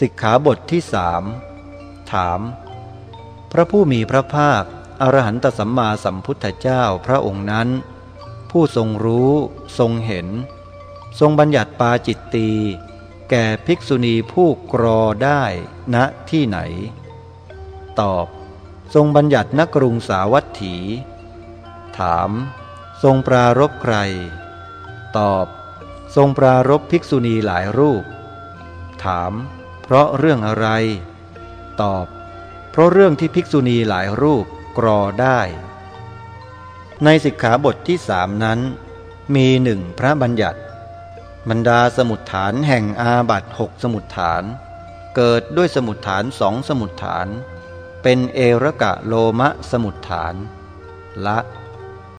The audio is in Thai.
สิกขาบทที่สามถาม พระผู้มีพระภาค อรหันตสัมมาสัมพุทธเจ้าพระองค์นั้น ผู้ทรงรู้ทรงเห็น ทรงบัญญัติปาจิตตี แก่ภิกษุณีผู้กรอได้ณที่ไหน ตอบ ทรงบัญญัติณกรุงสาวัตถี ถาม ทรงปรารบใคร ตอบ ทรงปรารบภิกษุณีหลายรูป ถาม เพราะเรื่องอะไร ตอบ เพราะเรื่องที่ภิกษุณีหลายรูปกรอได้ ในสิกขาบทที่สามนั้น มีหนึ่งพระบัญญัติ บรรดาสมุดฐานแห่งอาบัตหกสมุดฐาน เกิดด้วยสมุดฐานสองสมุดฐาน เป็นเอรกะโลมะสมุดฐาน ละ